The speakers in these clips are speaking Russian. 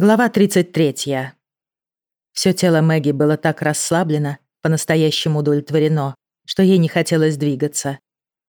Глава 33. Все тело Мэгги было так расслаблено, по-настоящему удовлетворено, что ей не хотелось двигаться.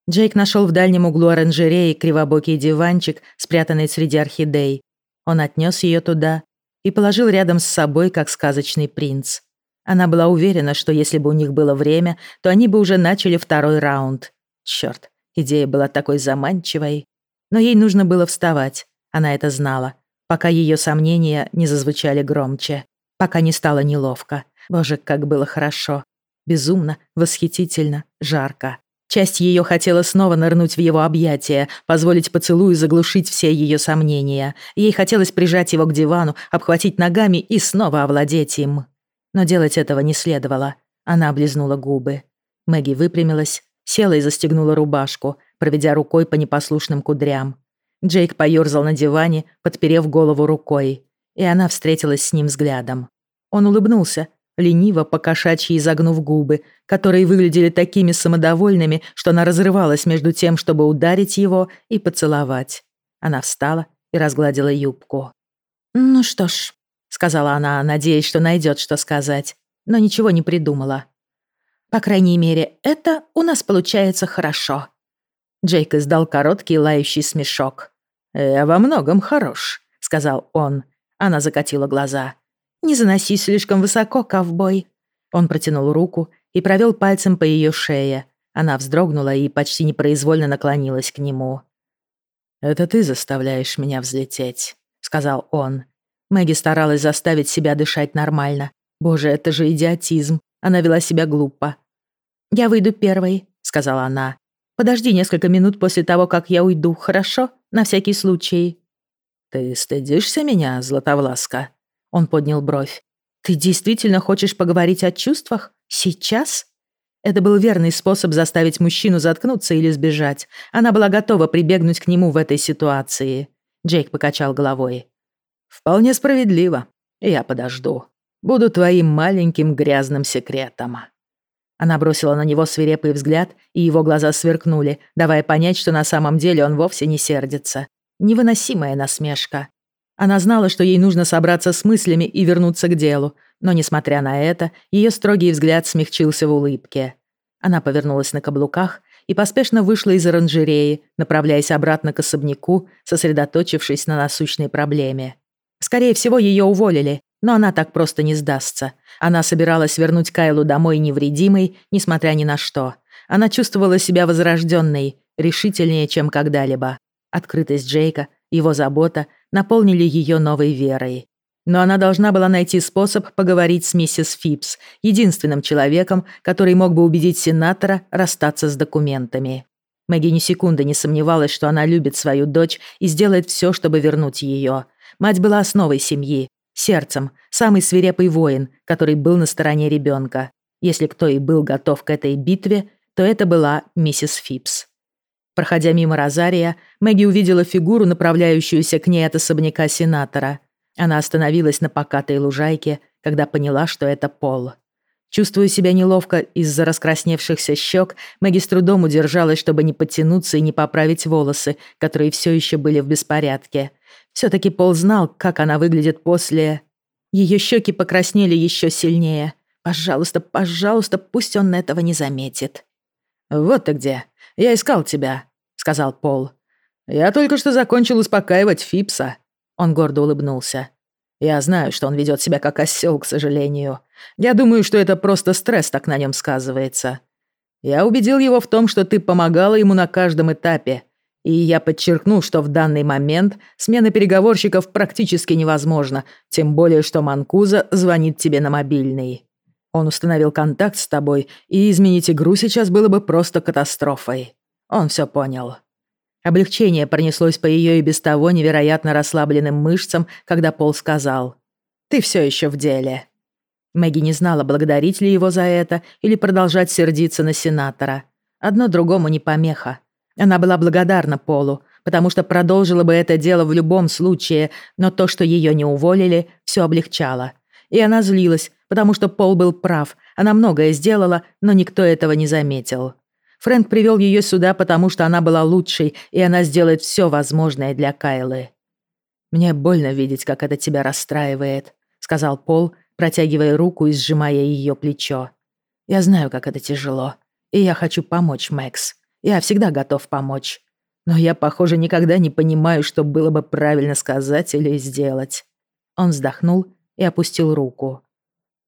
Джейк нашел в дальнем углу оранжереи кривобокий диванчик, спрятанный среди орхидей. Он отнес ее туда и положил рядом с собой, как сказочный принц. Она была уверена, что если бы у них было время, то они бы уже начали второй раунд. Черт, идея была такой заманчивой. Но ей нужно было вставать, она это знала пока ее сомнения не зазвучали громче, пока не стало неловко. Боже, как было хорошо. Безумно, восхитительно, жарко. Часть ее хотела снова нырнуть в его объятия, позволить поцелую заглушить все ее сомнения. Ей хотелось прижать его к дивану, обхватить ногами и снова овладеть им. Но делать этого не следовало. Она облизнула губы. Мэгги выпрямилась, села и застегнула рубашку, проведя рукой по непослушным кудрям. Джейк поёрзал на диване, подперев голову рукой, и она встретилась с ним взглядом. Он улыбнулся, лениво покошачьи изогнув губы, которые выглядели такими самодовольными, что она разрывалась между тем, чтобы ударить его и поцеловать. Она встала и разгладила юбку. «Ну что ж», — сказала она, надеясь, что найдет, что сказать, но ничего не придумала. «По крайней мере, это у нас получается хорошо». Джейк издал короткий лающий смешок. «Я во многом хорош», — сказал он. Она закатила глаза. «Не заноси слишком высоко, ковбой». Он протянул руку и провел пальцем по ее шее. Она вздрогнула и почти непроизвольно наклонилась к нему. «Это ты заставляешь меня взлететь», — сказал он. Мэгги старалась заставить себя дышать нормально. Боже, это же идиотизм. Она вела себя глупо. «Я выйду первой», — сказала она. Подожди несколько минут после того, как я уйду, хорошо? На всякий случай». «Ты стыдишься меня, Златовласка?» Он поднял бровь. «Ты действительно хочешь поговорить о чувствах? Сейчас?» Это был верный способ заставить мужчину заткнуться или сбежать. Она была готова прибегнуть к нему в этой ситуации. Джейк покачал головой. «Вполне справедливо. Я подожду. Буду твоим маленьким грязным секретом». Она бросила на него свирепый взгляд, и его глаза сверкнули, давая понять, что на самом деле он вовсе не сердится. Невыносимая насмешка. Она знала, что ей нужно собраться с мыслями и вернуться к делу, но, несмотря на это, ее строгий взгляд смягчился в улыбке. Она повернулась на каблуках и поспешно вышла из оранжереи, направляясь обратно к особняку, сосредоточившись на насущной проблеме. Скорее всего, ее уволили, но она так просто не сдастся. Она собиралась вернуть Кайлу домой невредимой, несмотря ни на что. Она чувствовала себя возрожденной, решительнее, чем когда-либо. Открытость Джейка, его забота наполнили ее новой верой. Но она должна была найти способ поговорить с миссис Фипс, единственным человеком, который мог бы убедить сенатора расстаться с документами. Мэгги ни секунды не сомневалась, что она любит свою дочь и сделает все, чтобы вернуть ее. Мать была основой семьи, сердцем, самый свирепый воин, который был на стороне ребенка. Если кто и был готов к этой битве, то это была миссис Фипс. Проходя мимо Розария, Мэгги увидела фигуру, направляющуюся к ней от особняка сенатора. Она остановилась на покатой лужайке, когда поняла, что это Пол. Чувствуя себя неловко из-за раскрасневшихся щек, Мэгги с трудом удержалась, чтобы не подтянуться и не поправить волосы, которые все еще были в беспорядке. Все-таки Пол знал, как она выглядит после... Ее щеки покраснели еще сильнее. Пожалуйста, пожалуйста, пусть он этого не заметит. «Вот ты где. Я искал тебя», — сказал Пол. «Я только что закончил успокаивать Фипса». Он гордо улыбнулся. «Я знаю, что он ведет себя как осел, к сожалению. Я думаю, что это просто стресс так на нем сказывается. Я убедил его в том, что ты помогала ему на каждом этапе, и я подчеркну, что в данный момент смена переговорщиков практически невозможна, тем более что Манкуза звонит тебе на мобильный. Он установил контакт с тобой, и изменить игру сейчас было бы просто катастрофой. Он все понял. Облегчение пронеслось по ее и без того невероятно расслабленным мышцам, когда Пол сказал «Ты все еще в деле». Мэгги не знала, благодарить ли его за это или продолжать сердиться на сенатора. Одно другому не помеха. Она была благодарна Полу, потому что продолжила бы это дело в любом случае, но то, что ее не уволили, все облегчало. И она злилась, потому что Пол был прав, она многое сделала, но никто этого не заметил. Фрэнк привел ее сюда, потому что она была лучшей, и она сделает все возможное для Кайлы. «Мне больно видеть, как это тебя расстраивает», — сказал Пол, протягивая руку и сжимая ее плечо. «Я знаю, как это тяжело, и я хочу помочь, Мэкс. Я всегда готов помочь. Но я, похоже, никогда не понимаю, что было бы правильно сказать или сделать». Он вздохнул и опустил руку.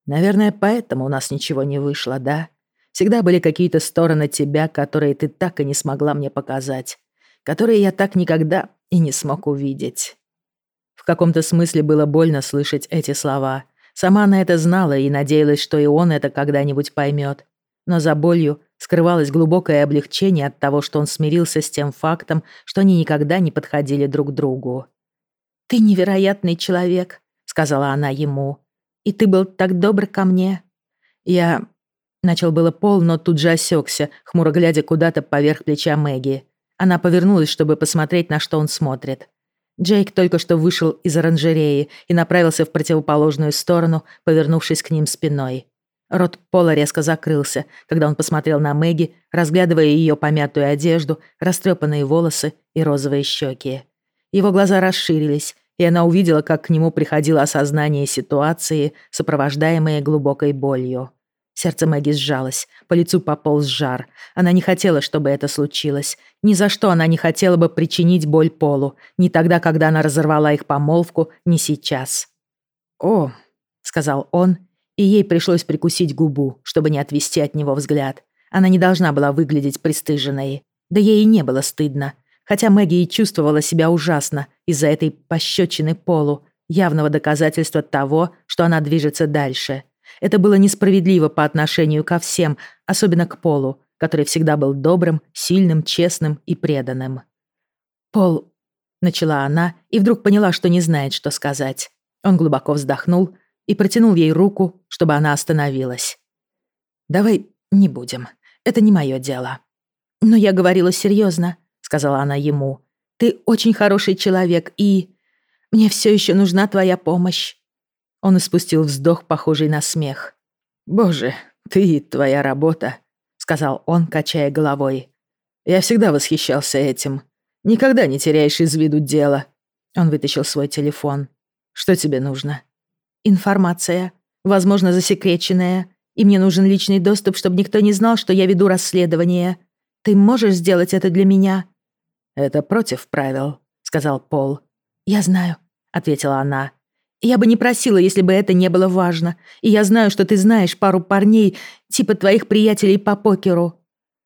«Наверное, поэтому у нас ничего не вышло, да? Всегда были какие-то стороны тебя, которые ты так и не смогла мне показать, которые я так никогда и не смог увидеть». В каком-то смысле было больно слышать эти слова. Сама она это знала и надеялась, что и он это когда-нибудь поймет. Но за болью скрывалось глубокое облегчение от того, что он смирился с тем фактом, что они никогда не подходили друг к другу. «Ты невероятный человек», — сказала она ему. «И ты был так добр ко мне». «Я...» Начал было Пол, но тут же осекся, хмуро глядя куда-то поверх плеча Мэгги. Она повернулась, чтобы посмотреть, на что он смотрит. Джейк только что вышел из оранжереи и направился в противоположную сторону, повернувшись к ним спиной. Рот Пола резко закрылся, когда он посмотрел на Мэгги, разглядывая ее помятую одежду, растрепанные волосы и розовые щеки. Его глаза расширились, и она увидела, как к нему приходило осознание ситуации, сопровождаемое глубокой болью. Сердце Мэгги сжалось, по лицу пополз жар. Она не хотела, чтобы это случилось. Ни за что она не хотела бы причинить боль Полу. Ни тогда, когда она разорвала их помолвку, ни сейчас. «О», — сказал он, и ей пришлось прикусить губу, чтобы не отвести от него взгляд. Она не должна была выглядеть пристыженной. Да ей и не было стыдно. Хотя Мэгги и чувствовала себя ужасно из-за этой пощечины Полу, явного доказательства того, что она движется дальше — это было несправедливо по отношению ко всем, особенно к Полу, который всегда был добрым, сильным, честным и преданным. «Пол...» — начала она и вдруг поняла, что не знает, что сказать. Он глубоко вздохнул и протянул ей руку, чтобы она остановилась. «Давай не будем. Это не мое дело». «Но я говорила серьезно», — сказала она ему. «Ты очень хороший человек, и... Мне все еще нужна твоя помощь». Он испустил вздох, похожий на смех. «Боже, ты и твоя работа», — сказал он, качая головой. «Я всегда восхищался этим. Никогда не теряешь из виду дело». Он вытащил свой телефон. «Что тебе нужно?» «Информация. Возможно, засекреченная. И мне нужен личный доступ, чтобы никто не знал, что я веду расследование. Ты можешь сделать это для меня?» «Это против правил», — сказал Пол. «Я знаю», — ответила она. Я бы не просила, если бы это не было важно. И я знаю, что ты знаешь пару парней, типа твоих приятелей по покеру».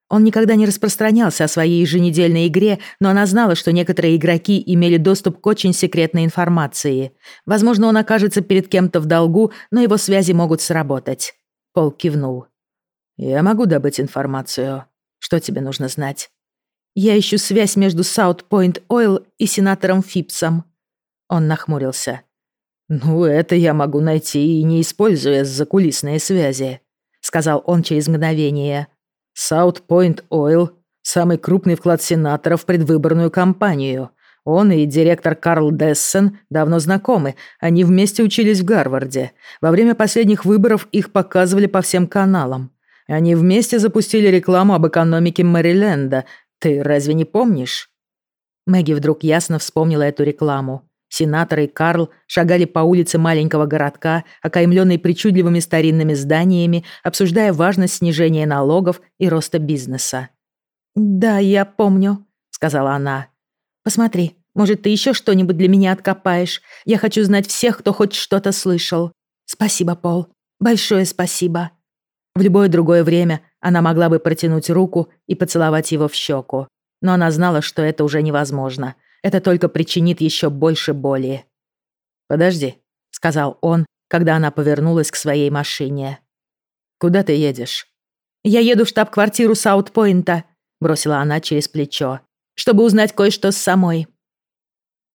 Он никогда не распространялся о своей еженедельной игре, но она знала, что некоторые игроки имели доступ к очень секретной информации. Возможно, он окажется перед кем-то в долгу, но его связи могут сработать. Пол кивнул. «Я могу добыть информацию. Что тебе нужно знать?» «Я ищу связь между Point Oil и сенатором Фипсом». Он нахмурился. «Ну, это я могу найти и не используя закулисные связи», сказал он через мгновение. «South Point Oil — самый крупный вклад сенатора в предвыборную кампанию. Он и директор Карл Дессен давно знакомы, они вместе учились в Гарварде. Во время последних выборов их показывали по всем каналам. Они вместе запустили рекламу об экономике Мэриленда. Ты разве не помнишь?» Мэгги вдруг ясно вспомнила эту рекламу. Сенатор и Карл шагали по улице маленького городка, окаймленной причудливыми старинными зданиями, обсуждая важность снижения налогов и роста бизнеса. «Да, я помню», — сказала она. «Посмотри, может, ты еще что-нибудь для меня откопаешь? Я хочу знать всех, кто хоть что-то слышал. Спасибо, Пол. Большое спасибо». В любое другое время она могла бы протянуть руку и поцеловать его в щеку. Но она знала, что это уже невозможно. Это только причинит еще больше боли. «Подожди», — сказал он, когда она повернулась к своей машине. «Куда ты едешь?» «Я еду в штаб-квартиру Саутпойнта», — бросила она через плечо, «чтобы узнать кое-что с самой.